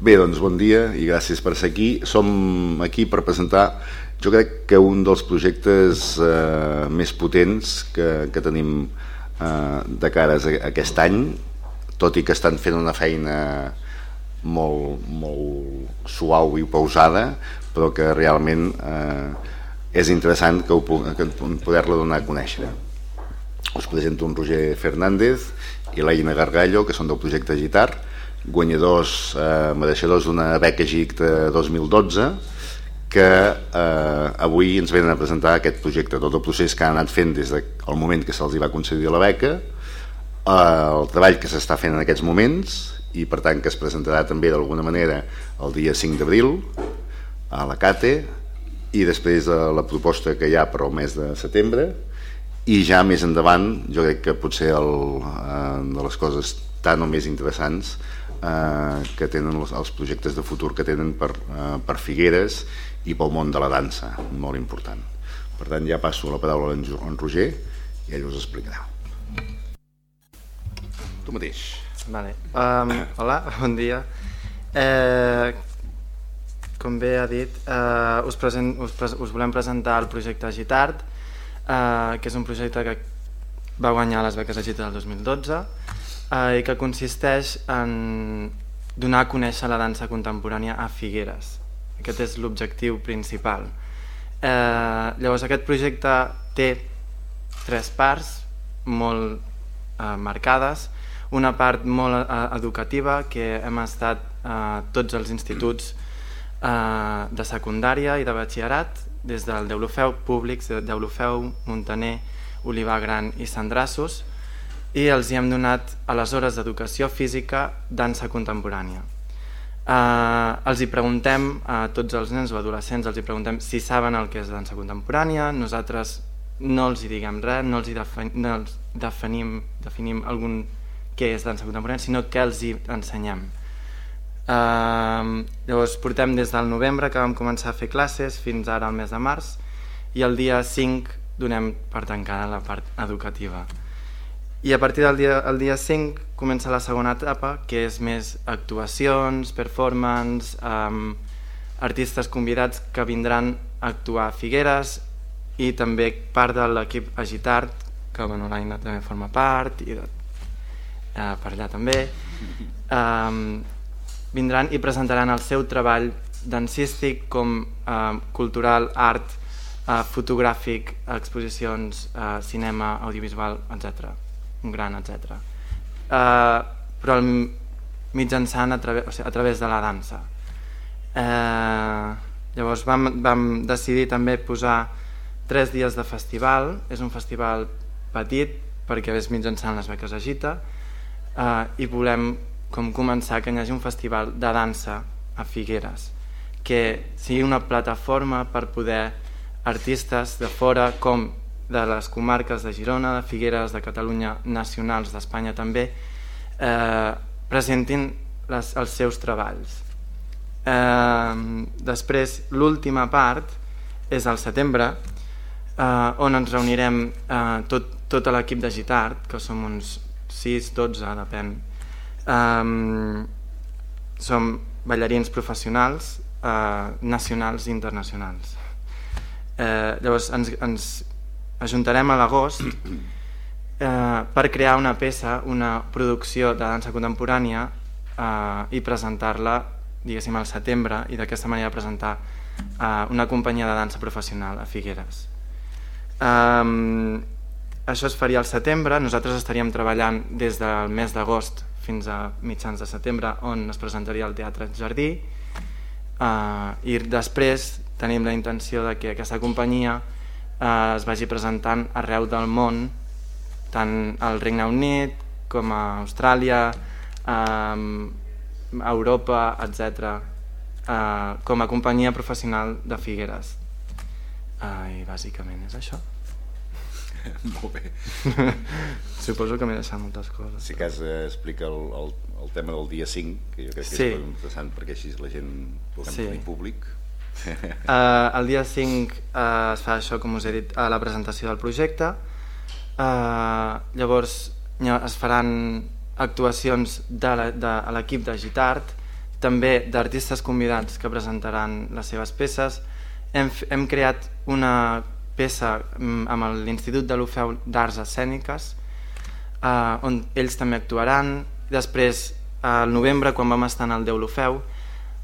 Bé, doncs bon dia i gràcies per ser aquí. Som aquí per presentar, jo crec que un dels projectes eh, més potents que, que tenim eh, de cares a aquest any, tot i que estan fent una feina molt, molt suau i pausada, però que realment eh, és interessant que, que poder-la donar a conèixer. Us presento un Roger Fernández i l'Aina Gargallo, que són del projecte Gitar, guanyadors, eh, mereixedors d'una beca GIC de 2012 que eh, avui ens venen a presentar aquest projecte, tot el procés que han anat fent des del moment que se'ls va concedir la beca, eh, el treball que s'està fent en aquests moments i per tant que es presentarà també d'alguna manera el dia 5 d'abril a la CATE i després de la proposta que hi ha per al mes de setembre. I ja més endavant jo crec que potser el, eh, de les coses tan o més interessants eh, que tenen els, els projectes de futur que tenen per, eh, per Figueres i pel món de la dansa, molt important. Per tant, ja passo la paraula a en Roger i ell us explicarà. Tu mateix. Vale. Um, hola, bon dia. Eh, com bé ha dit, eh, us, present, us, us volem presentar el projecte Agitart, eh, que és un projecte que va guanyar les beques Agita del 2012 eh, i que consisteix en donar a conèixer la dansa contemporània a Figueres. Aquest és l'objectiu principal. Eh, llavors aquest projecte té tres parts molt eh, marcades. Una part molt eh, educativa que hem estat eh, tots els instituts eh, de secundària i de batxillerat des del Deulofeu públics, Deulofeu, Montaner, Olivar Gran i Sandrassos i els hi hem donat a les hores d'educació física dansa contemporània. Eh, els hi preguntem a tots els nens o adolescents, els hi preguntem si saben el que és dansa contemporània, nosaltres no els hi diguem res, no els hi defin, no els definim, definim algun què és dansa contemporània, sinó que els hi ensenyem. Uh, llavors portem des del novembre que vam començar a fer classes fins ara al mes de març i el dia 5 donem per tancada la part educativa. I a partir del dia, el dia 5 comença la segona etapa, que és més actuacions, performance, um, artistes convidats que vindran a actuar a Figueres i també part de l'equip Agitart, que bueno, l'Aina també forma part, i de, uh, per allà també, um, vindran i presentaran el seu treball dancístic com uh, cultural, art, uh, fotogràfic, exposicions, uh, cinema, audiovisual, etc un gran, etc. Uh, però el, mitjançant a, través, o sigui, a través de la dansa. Uh, llavors vam, vam decidir també posar tres dies de festival, és un festival petit perquè és mitjançant les beques Agita uh, i volem com començar que hi hagi un festival de dansa a Figueres que sigui una plataforma per poder artistes de fora com de les comarques de Girona, de Figueres, de Catalunya, nacionals d'Espanya també, eh, presentin les, els seus treballs. Eh, després, l'última part és al setembre, eh, on ens reunirem eh, tot, tot l'equip de Gitart, que som uns 6-12, depèn. Eh, som ballarins professionals, eh, nacionals i internacionals. Eh, llavors ens, ens ajuntarem a l'agost eh, per crear una peça, una producció de dansa contemporània eh, i presentar-la diguéssim al setembre i d'aquesta manera presentar eh, una companyia de dansa professional a Figueres. Eh, això es faria al setembre, nosaltres estaríem treballant des del mes d'agost fins a mitjans de setembre on es presentaria el Teatre Jardí eh, i després tenim la intenció de que aquesta companyia eh, es vagi presentant arreu del món, tant al Regne Unit com a Austràlia, eh, Europa, etc. Eh, com a companyia professional de Figueres. Eh, I bàsicament és això. Molt bé. Suposo que m'he deixat moltes coses. Si cas eh, explica el, el, el tema del dia 5, que jo crec que sí. és interessant perquè així la gent puguem sí. públic uh, el dia 5 uh, es fa això, com us he dit, a la presentació del projecte. Uh, llavors es faran actuacions de l'equip de Gitart també d'artistes convidats que presentaran les seves peces. Hem, hem creat una peça mm, amb l'Institut de l'Ofeu d'Arts Escèniques, eh, on ells també actuaran. Després, al novembre, quan vam estar en el Déu l'Ofeu,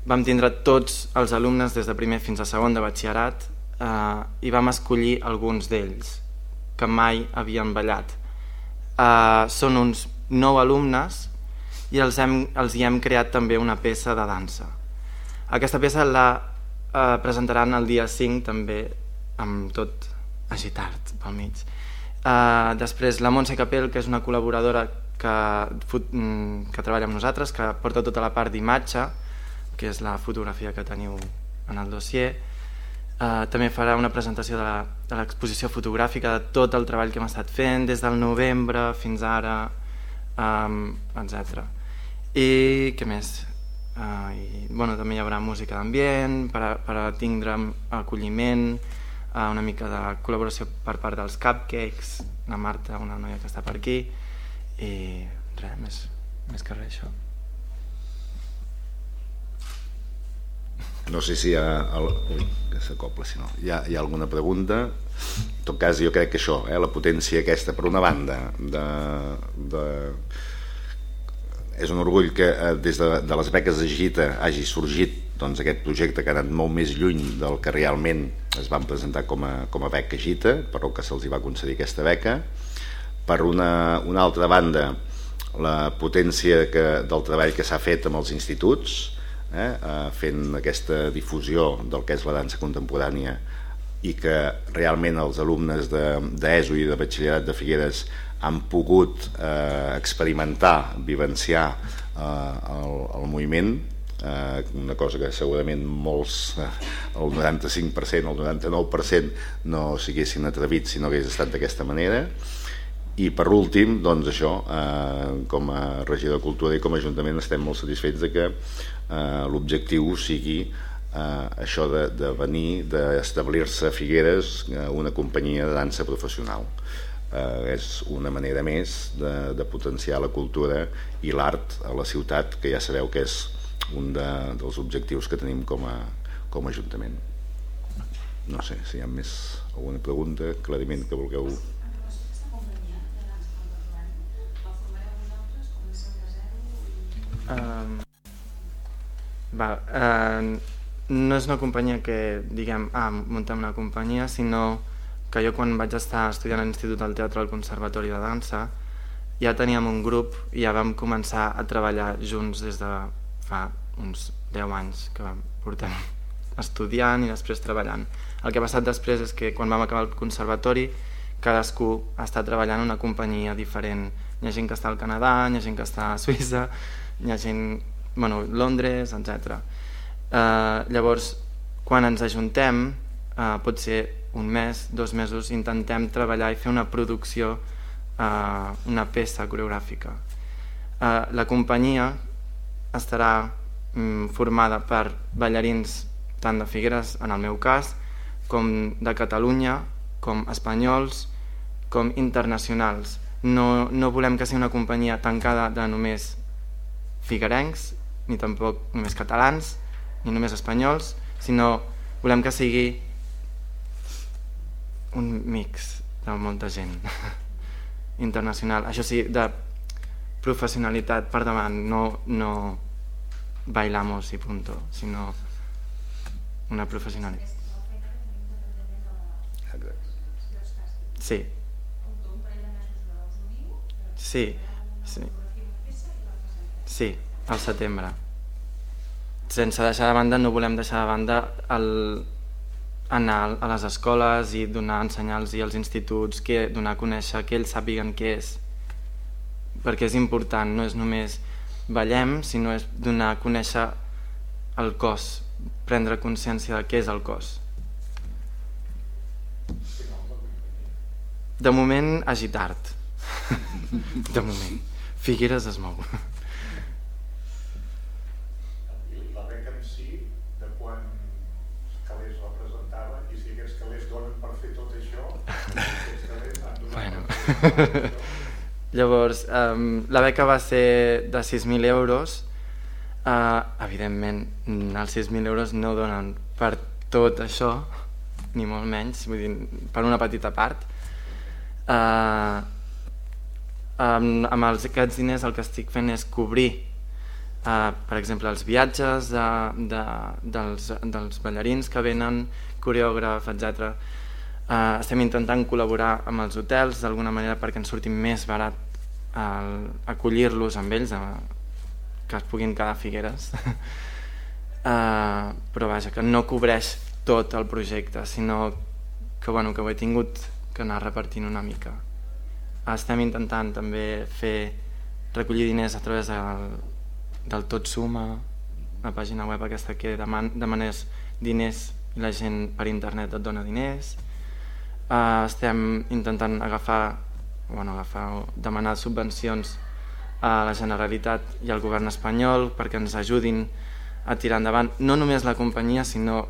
vam tindre tots els alumnes des de primer fins a segon de batxillerat eh, i vam escollir alguns d'ells que mai havien ballat. Eh, són uns nou alumnes i els, hem, els hi hem creat també una peça de dansa. Aquesta peça la eh, presentaran el dia 5 també amb tot agitat pel mig. Uh, després la Montse Capell, que és una col·laboradora que, mm, que treballa amb nosaltres, que porta tota la part d'imatge, que és la fotografia que teniu en el dossier. Uh, també farà una presentació de l'exposició fotogràfica de tot el treball que hem estat fent des del novembre fins ara, um, etc. I què més? Uh, i, bueno, també hi haurà música d'ambient per, per tindre acolliment, uh, una mica de col·laboració per part dels cupcakes, la Marta, una noia que està per aquí, i res, més, més que res això. No sé si hi ha... El... Ui, que s'acopla, si no. Hi ha, hi ha alguna pregunta? En tot cas, jo crec que això, eh, la potència aquesta, per una banda, de, de... és un orgull que eh, des de, de les beques de Gita hagi sorgit doncs, aquest projecte que ha anat molt més lluny del que realment es van presentar com a, com a beca Gita, per que se'ls va concedir aquesta beca. Per una, una altra banda, la potència que, del treball que s'ha fet amb els instituts, eh, eh, fent aquesta difusió del que és la dansa contemporània i que realment els alumnes d'ESO de, i de batxillerat de Figueres han pogut eh, experimentar, vivenciar eh, el, el moviment eh, una cosa que segurament molts, eh, el 95%, el 99% no s'haguessin atrevit si no hagués estat d'aquesta manera. I per últim, doncs això, eh, com a regidor de Cultura i com a Ajuntament estem molt satisfets de que eh, l'objectiu sigui eh, això de, de venir, d'establir-se a Figueres eh, una companyia de dansa professional. Eh, és una manera més de, de potenciar la cultura i l'art a la ciutat, que ja sabeu que és un de, dels objectius que tenim com a, com a Ajuntament. No sé si hi ha més alguna pregunta, clariment que vulgueu va, uh, no és una companyia que diguem, ah, muntem una companyia, sinó que jo quan vaig estar estudiant a l'Institut del Teatre al Conservatori de Dansa ja teníem un grup i ja vam començar a treballar junts des de fa uns 10 anys que portem estudiant i després treballant. El que ha passat després és que quan vam acabar el conservatori cadascú està treballant en una companyia diferent. Hi ha gent que està al Canadà, hi ha gent que està a Suïssa, hi ha gent, bueno, Londres, etc. Eh, llavors, quan ens ajuntem, eh, pot ser un mes, dos mesos, intentem treballar i fer una producció, eh, una peça coreogràfica. Eh, la companyia estarà mm, formada per ballarins tant de Figueres, en el meu cas, com de Catalunya, com espanyols, com internacionals. No, no volem que sigui una companyia tancada de només figuerencs, ni tampoc només catalans, ni només espanyols, sinó volem que sigui un mix de molta gent internacional. Això sí, de professionalitat per davant, no, no bailamos i punto, sinó una professionalitat. Sí. Sí, sí. Sí, al setembre. Sense deixar de banda, no volem deixar de banda el, anar a les escoles i donar ensenyar-los als instituts, que, donar a conèixer que ells sàpiguen què és. Perquè és important, no és només ballem, sinó és donar a conèixer el cos, prendre consciència de què és el cos. De moment, agitart. De moment. Figueres es mou. Llavors, um, la beca va ser de 6.000 euros. Uh, evidentment, els 6.000 euros no donen per tot això, ni molt menys, vull dir, per una petita part. Uh, amb, amb els, aquests diners el que estic fent és cobrir, uh, per exemple, els viatges de, de, dels, dels ballarins que venen, coreògraf, etc. Uh, estem intentant col·laborar amb els hotels d'alguna manera perquè ens surti més barat acollir-los amb ells, que es puguin quedar a Figueres. Uh, però vaja, que no cobreix tot el projecte sinó que, bueno, que ho he tingut que anar repartint una mica. Estem intentant també fer recollir diners a través del, del Tot Suma la pàgina web aquesta que deman, demanes diners i la gent per internet et dona diners uh, estem intentant agafar bueno, agafar, demanar subvencions a la Generalitat i al govern espanyol perquè ens ajudin a tirar endavant no només la companyia sinó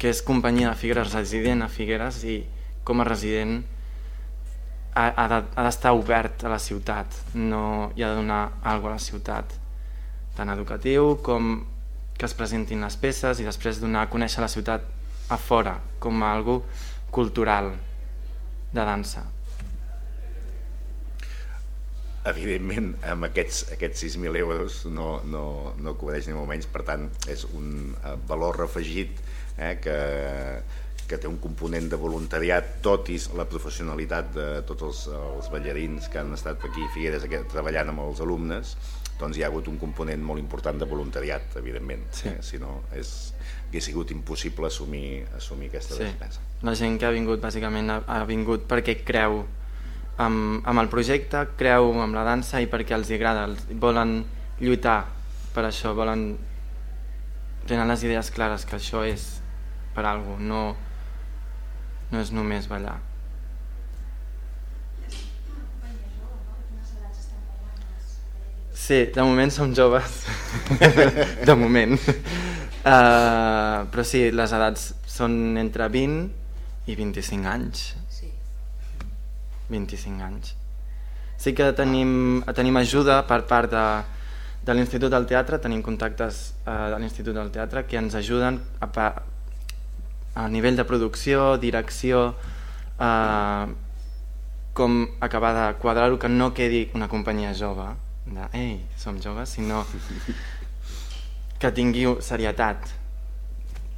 que és companyia de Figueres resident a Figueres i com a resident ha, ha d'estar obert a la ciutat. No hi ha de donar alguna a la ciutat tant educatiu com que es presentin les peces i després donar a conèixer la ciutat a fora com a algú cultural de dansa? Evidentment amb aquests, aquests 6.000 euros no, no, no cobreix ni molt menys, per tant és un eh, valor afegit eh, que, que té un component de voluntariat, tot i la professionalitat de tots els, els ballarins que han estat aquí a Figueres treballant amb els alumnes, doncs hi ha hagut un component molt important de voluntariat, evidentment. Sí. Eh? Si no, és, hauria sigut impossible assumir, assumir aquesta sí. despesa. La gent que ha vingut, bàsicament, ha, ha vingut perquè creu amb, amb el projecte, creu amb la dansa i perquè els agrada, els, volen lluitar per això, volen tenen les idees clares que això és per alguna cosa, no, no és només ballar. Sí, de moment som joves, de moment. Uh, però sí, les edats són entre 20 i 25 anys. 25 anys. Sí que tenim, tenim ajuda per part de, de l'Institut del Teatre, tenim contactes eh, de l'Institut del Teatre que ens ajuden a, a nivell de producció, direcció, eh, com acabar de quadrar-ho que no quedi una companyia jove, de ei, som joves, sinó que tingui serietat.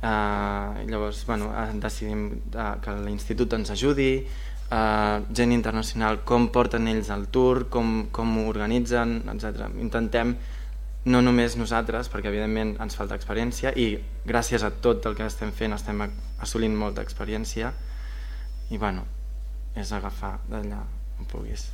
Uh, llavors, bueno, decidim uh, que l'Institut ens ajudi, uh, gent internacional, com porten ells el tour, com, com ho organitzen, etc. Intentem no només nosaltres, perquè evidentment ens falta experiència i gràcies a tot el que estem fent estem assolint molta experiència i bueno, és agafar d'allà on puguis.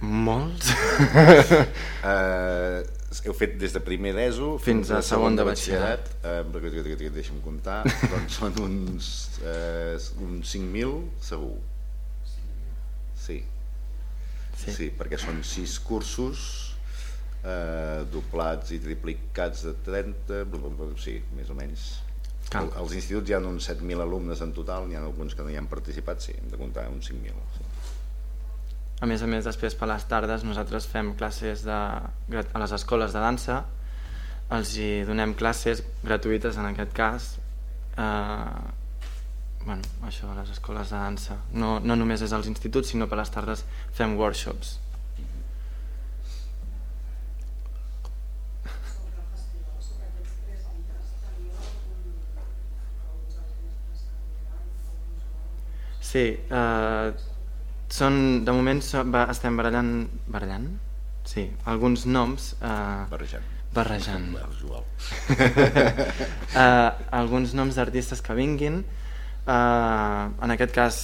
Molts? uh, heu fet des de primer d'ESO fins, fins a segon de batxillerat, batxillerat. Eh, deixa'm comptar, doncs són uns, eh, uns 5.000 segur. Sí. sí. Sí, perquè són 6 cursos eh, doblats i triplicats de 30, sí, més o menys. Cal. Als instituts hi ha uns 7.000 alumnes en total, n'hi ha alguns que no hi han participat, sí, hem de comptar uns 5.000. Sí. A més a més, després per les tardes nosaltres fem classes de, a les escoles de dansa, els hi donem classes gratuïtes en aquest cas, eh, bueno, això, les escoles de dansa. No, no només és als instituts, sinó per les tardes fem workshops. Sí, eh, són, de moment va, estem barallant... Barallant? Sí, alguns noms... Eh, barrejant. Barrejant. eh, alguns noms d'artistes que vinguin. Eh, en aquest cas,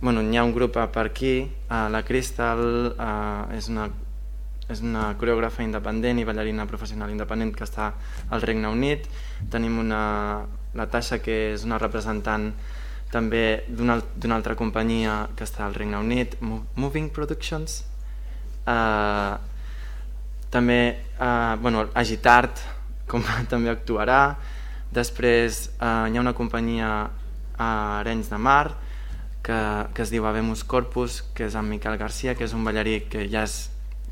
bueno, hi ha un grup per aquí. Eh, la Crystal eh, és una és una coreògrafa independent i ballarina professional independent que està al Regne Unit. Tenim una, la Tasha, que és una representant també d'una altra companyia que està al Regne Unit, Moving Productions. Uh, també uh, bueno, Agitart com també actuarà. Després uh, hi ha una companyia a Arenys de Mar que, que es diu Habemus Corpus, que és en Miquel Garcia, que és un ballarí que ja és,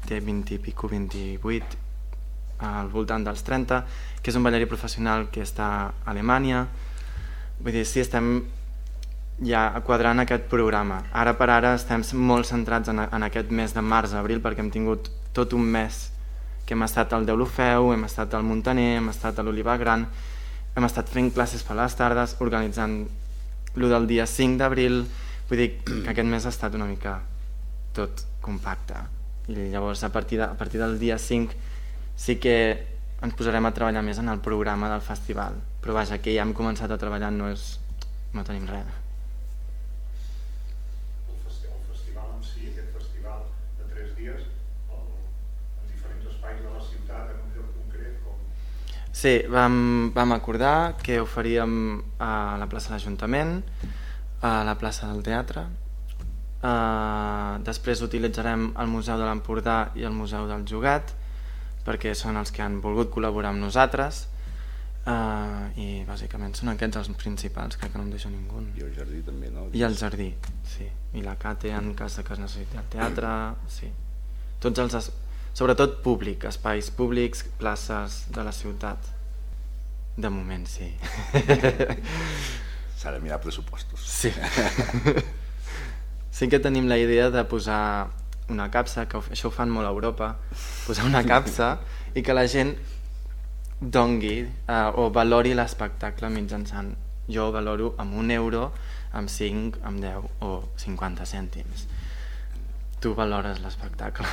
té 20 i pico, 28, al voltant dels 30, que és un ballarí professional que està a Alemanya. Vull dir, sí, estem ja quadrant aquest programa. Ara per ara estem molt centrats en, en aquest mes de març-abril perquè hem tingut tot un mes que hem estat al Deulofeu, hem estat al Montaner, hem estat a l'Oliva Gran, hem estat fent classes per les tardes, organitzant el del dia 5 d'abril, vull dir que aquest mes ha estat una mica tot compacte. I llavors a partir, de, a partir del dia 5 sí que ens posarem a treballar més en el programa del festival, però vaja, que ja hem començat a treballar no, és, no tenim res. El, festi el festival en si, aquest festival de tres dies, el, en diferents espais de la ciutat, en un lloc concret, com... Sí, vam, vam acordar que ho faríem a la plaça de l'Ajuntament, a la plaça del Teatre, Uh, després utilitzarem el Museu de l'Empordà i el Museu del Jugat perquè són els que han volgut col·laborar amb nosaltres uh, i bàsicament són aquests els principals, crec que no em deixo ningú. I el jardí també, no? I el jardí, sí. I la Cate en cas que es necessiti el teatre, sí. Tots els. Sobretot públic, espais públics, places de la ciutat. De moment, sí. S'ha de mirar pressupostos. Sí. sí que tenim la idea de posar una capsa, que això ho fan molt a Europa, posar una capsa i que la gent dongui eh, o valori l'espectacle mitjançant jo valoro amb un euro, amb 5, amb 10 o 50 cèntims. Tu valores l'espectacle.